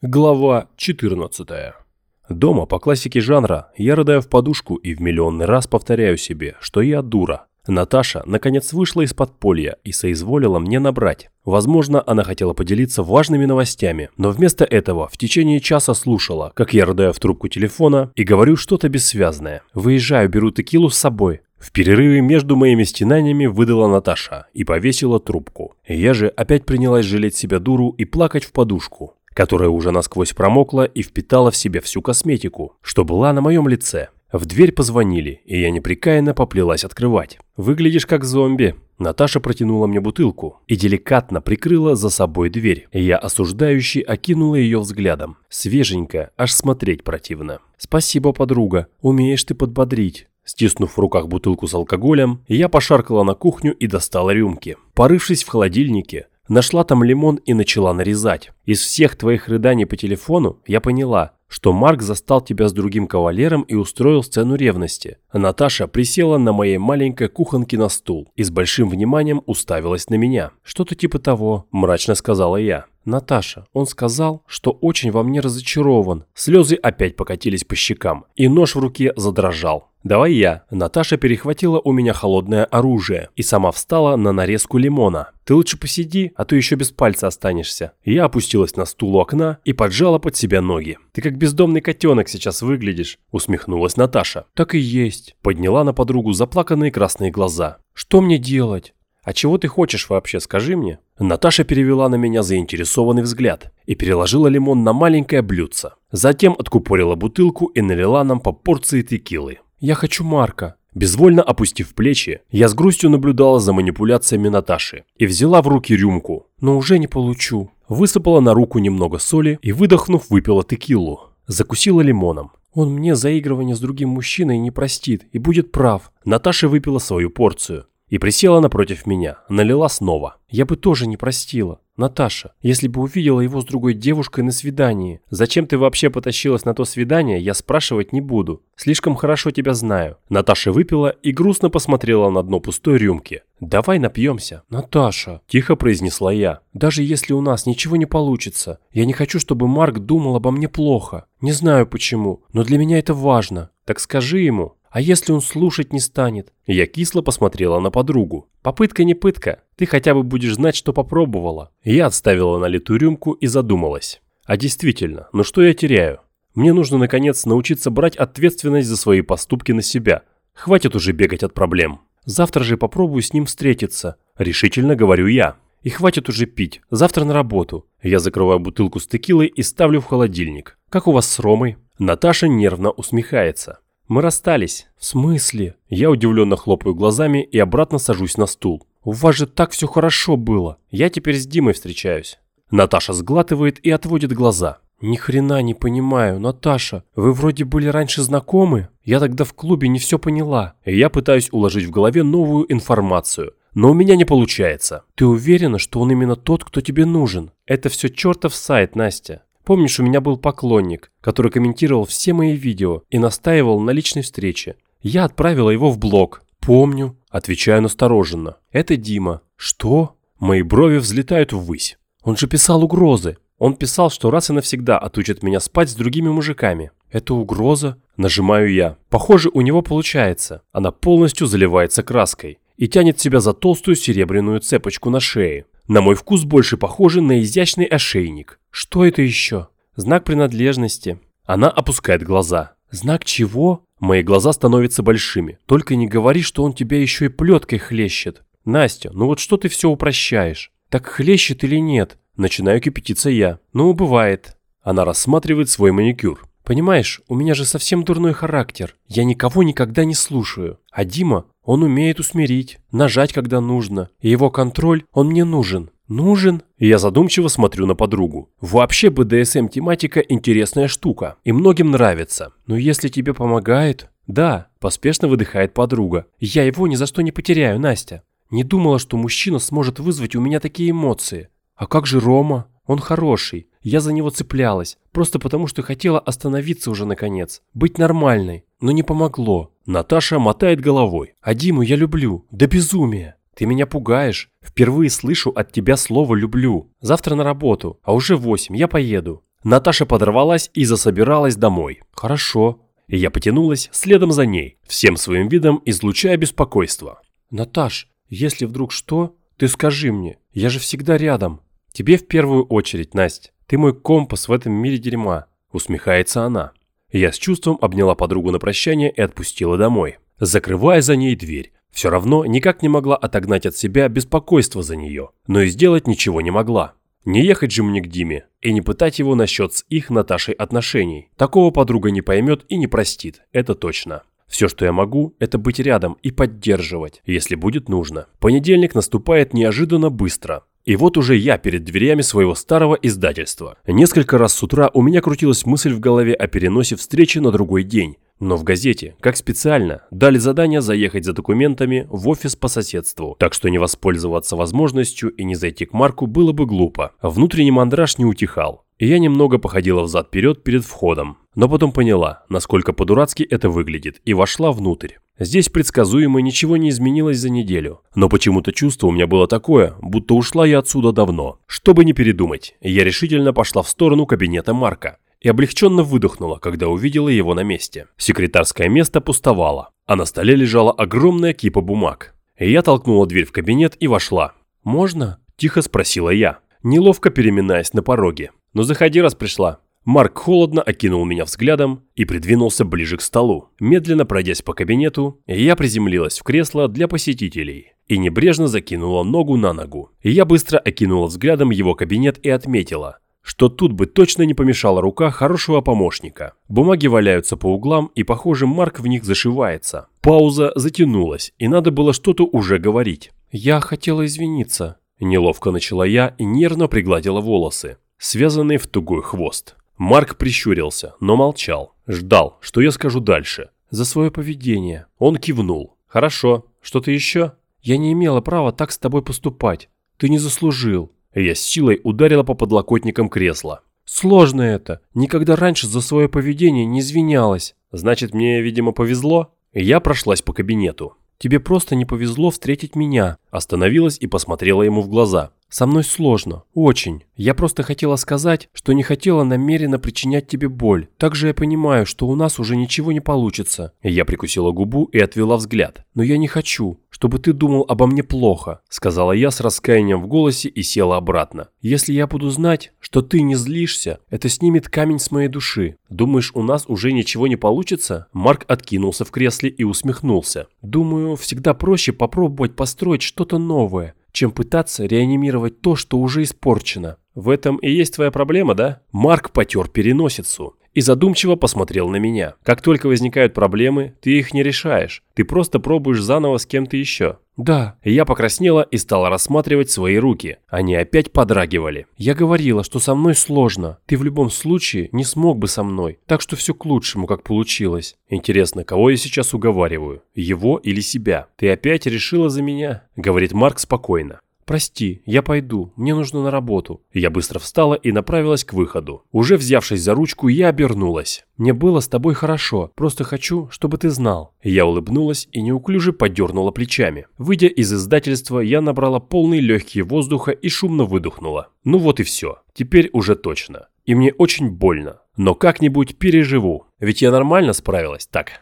Глава 14. Дома по классике жанра я рыдаю в подушку и в миллионный раз повторяю себе, что я дура. Наташа наконец вышла из подполья и соизволила мне набрать. Возможно, она хотела поделиться важными новостями, но вместо этого в течение часа слушала, как я рыдаю в трубку телефона и говорю что-то бессвязное. Выезжаю, беру текилу с собой. В перерыве между моими стенаниями выдала Наташа и повесила трубку. Я же опять принялась жалеть себя дуру и плакать в подушку которая уже насквозь промокла и впитала в себя всю косметику, что была на моем лице. В дверь позвонили, и я непрекаянно поплелась открывать. «Выглядишь как зомби». Наташа протянула мне бутылку и деликатно прикрыла за собой дверь. Я осуждающий окинула ее взглядом. Свеженькая, аж смотреть противно. «Спасибо, подруга, умеешь ты подбодрить». Стиснув в руках бутылку с алкоголем, я пошаркала на кухню и достала рюмки. Порывшись в холодильнике, Нашла там лимон и начала нарезать. Из всех твоих рыданий по телефону я поняла, что Марк застал тебя с другим кавалером и устроил сцену ревности. Наташа присела на моей маленькой кухонке на стул и с большим вниманием уставилась на меня. «Что-то типа того», – мрачно сказала я. «Наташа, он сказал, что очень во мне разочарован». Слезы опять покатились по щекам, и нож в руке задрожал. «Давай я». Наташа перехватила у меня холодное оружие и сама встала на нарезку лимона. «Ты лучше посиди, а то еще без пальца останешься». Я опустилась на стул у окна и поджала под себя ноги. «Ты как бездомный котенок сейчас выглядишь», – усмехнулась Наташа. «Так и есть». Подняла на подругу заплаканные красные глаза. «Что мне делать?» «А чего ты хочешь вообще, скажи мне?» Наташа перевела на меня заинтересованный взгляд и переложила лимон на маленькое блюдце. Затем откупорила бутылку и налила нам по порции текилы. «Я хочу Марка». Безвольно опустив плечи, я с грустью наблюдала за манипуляциями Наташи и взяла в руки рюмку, но уже не получу. Высыпала на руку немного соли и, выдохнув, выпила текилу. Закусила лимоном. Он мне заигрывание с другим мужчиной не простит и будет прав. Наташа выпила свою порцию и присела напротив меня, налила снова. Я бы тоже не простила. Наташа, если бы увидела его с другой девушкой на свидании, зачем ты вообще потащилась на то свидание, я спрашивать не буду. Слишком хорошо тебя знаю. Наташа выпила и грустно посмотрела на дно пустой рюмки. Давай напьемся. Наташа, тихо произнесла я. Даже если у нас ничего не получится, я не хочу, чтобы Марк думал обо мне плохо. Не знаю почему, но для меня это важно. Так скажи ему, а если он слушать не станет? Я кисло посмотрела на подругу. Попытка не пытка. Ты хотя бы будешь знать, что попробовала. Я отставила налитую рюмку и задумалась. А действительно, ну что я теряю? Мне нужно наконец научиться брать ответственность за свои поступки на себя. Хватит уже бегать от проблем. Завтра же попробую с ним встретиться. Решительно говорю я. И хватит уже пить. Завтра на работу. Я закрываю бутылку с текилой и ставлю в холодильник. Как у вас с Ромой? Наташа нервно усмехается. Мы расстались. В смысле? Я удивленно хлопаю глазами и обратно сажусь на стул. У вас же так все хорошо было. Я теперь с Димой встречаюсь. Наташа сглатывает и отводит глаза. Ни хрена не понимаю, Наташа. Вы вроде были раньше знакомы? Я тогда в клубе не все поняла. Я пытаюсь уложить в голове новую информацию. Но у меня не получается. Ты уверена, что он именно тот, кто тебе нужен? Это все чертов сайт, Настя. Помнишь, у меня был поклонник, который комментировал все мои видео и настаивал на личной встрече. Я отправила его в блог. Помню. Отвечаю настороженно. Это Дима. Что? Мои брови взлетают ввысь. Он же писал угрозы. Он писал, что раз и навсегда отучит меня спать с другими мужиками. Это угроза? Нажимаю я. Похоже, у него получается. Она полностью заливается краской и тянет себя за толстую серебряную цепочку на шее. На мой вкус больше похоже на изящный ошейник. Что это еще? Знак принадлежности. Она опускает глаза. Знак чего? Мои глаза становятся большими. Только не говори, что он тебя еще и плеткой хлещет. Настя, ну вот что ты все упрощаешь? Так хлещет или нет? Начинаю кипятиться я. Ну, бывает. Она рассматривает свой маникюр. Понимаешь, у меня же совсем дурной характер. Я никого никогда не слушаю. А Дима, он умеет усмирить, нажать, когда нужно. И его контроль, он мне нужен. Нужен? Я задумчиво смотрю на подругу. Вообще БДСМ-тематика интересная штука. И многим нравится. Но если тебе помогает... Да, поспешно выдыхает подруга. Я его ни за что не потеряю, Настя. Не думала, что мужчина сможет вызвать у меня такие эмоции. А как же Рома? Он хороший. Я за него цеплялась. Просто потому, что хотела остановиться уже наконец. Быть нормальной. Но не помогло. Наташа мотает головой. А Диму я люблю. До безумия. Ты меня пугаешь. Впервые слышу от тебя слово «люблю». Завтра на работу, а уже восемь, я поеду. Наташа подорвалась и засобиралась домой. «Хорошо». И я потянулась следом за ней, всем своим видом излучая беспокойство. «Наташ, если вдруг что, ты скажи мне, я же всегда рядом». «Тебе в первую очередь, Настя. Ты мой компас в этом мире дерьма», – усмехается она. Я с чувством обняла подругу на прощание и отпустила домой, закрывая за ней дверь. Все равно никак не могла отогнать от себя беспокойство за нее, но и сделать ничего не могла. Не ехать же мне к Диме и не пытать его насчет с их Наташей отношений. Такого подруга не поймет и не простит, это точно. Все, что я могу, это быть рядом и поддерживать, если будет нужно. Понедельник наступает неожиданно быстро. И вот уже я перед дверями своего старого издательства. Несколько раз с утра у меня крутилась мысль в голове о переносе встречи на другой день. Но в газете, как специально, дали задание заехать за документами в офис по соседству, так что не воспользоваться возможностью и не зайти к Марку было бы глупо. Внутренний мандраж не утихал, и я немного походила взад-вперед перед входом, но потом поняла, насколько по-дурацки это выглядит, и вошла внутрь. Здесь предсказуемо ничего не изменилось за неделю, но почему-то чувство у меня было такое, будто ушла я отсюда давно. Чтобы не передумать, я решительно пошла в сторону кабинета Марка и облегченно выдохнула, когда увидела его на месте. Секретарское место пустовало, а на столе лежала огромная кипа бумаг. Я толкнула дверь в кабинет и вошла. «Можно?» – тихо спросила я, неловко переминаясь на пороге. «Ну заходи, раз пришла». Марк холодно окинул меня взглядом и придвинулся ближе к столу. Медленно пройдясь по кабинету, я приземлилась в кресло для посетителей и небрежно закинула ногу на ногу. Я быстро окинула взглядом его кабинет и отметила – что тут бы точно не помешала рука хорошего помощника. Бумаги валяются по углам, и, похоже, Марк в них зашивается. Пауза затянулась, и надо было что-то уже говорить. «Я хотела извиниться», – неловко начала я и нервно пригладила волосы, связанные в тугой хвост. Марк прищурился, но молчал. Ждал, что я скажу дальше. «За свое поведение». Он кивнул. «Хорошо. Что-то еще?» «Я не имела права так с тобой поступать. Ты не заслужил. Я с силой ударила по подлокотникам кресла. «Сложно это. Никогда раньше за свое поведение не извинялась. Значит, мне, видимо, повезло?» Я прошлась по кабинету. «Тебе просто не повезло встретить меня». Остановилась и посмотрела ему в глаза. Со мной сложно, очень. Я просто хотела сказать, что не хотела намеренно причинять тебе боль. Также я понимаю, что у нас уже ничего не получится. Я прикусила губу и отвела взгляд. Но я не хочу, чтобы ты думал обо мне плохо, сказала я с раскаянием в голосе и села обратно. Если я буду знать, что ты не злишься, это снимет камень с моей души. Думаешь, у нас уже ничего не получится? Марк откинулся в кресле и усмехнулся. Думаю, всегда проще попробовать построить что-то новое чем пытаться реанимировать то, что уже испорчено. В этом и есть твоя проблема, да? Марк потер переносицу и задумчиво посмотрел на меня. Как только возникают проблемы, ты их не решаешь. Ты просто пробуешь заново с кем-то еще. Да. Я покраснела и стала рассматривать свои руки. Они опять подрагивали. Я говорила, что со мной сложно. Ты в любом случае не смог бы со мной. Так что все к лучшему, как получилось. Интересно, кого я сейчас уговариваю? Его или себя? Ты опять решила за меня? Говорит Марк спокойно. «Прости, я пойду, мне нужно на работу». Я быстро встала и направилась к выходу. Уже взявшись за ручку, я обернулась. «Мне было с тобой хорошо, просто хочу, чтобы ты знал». Я улыбнулась и неуклюже подернула плечами. Выйдя из издательства, я набрала полный легкие воздуха и шумно выдохнула. Ну вот и все. Теперь уже точно. И мне очень больно. Но как-нибудь переживу. Ведь я нормально справилась, так?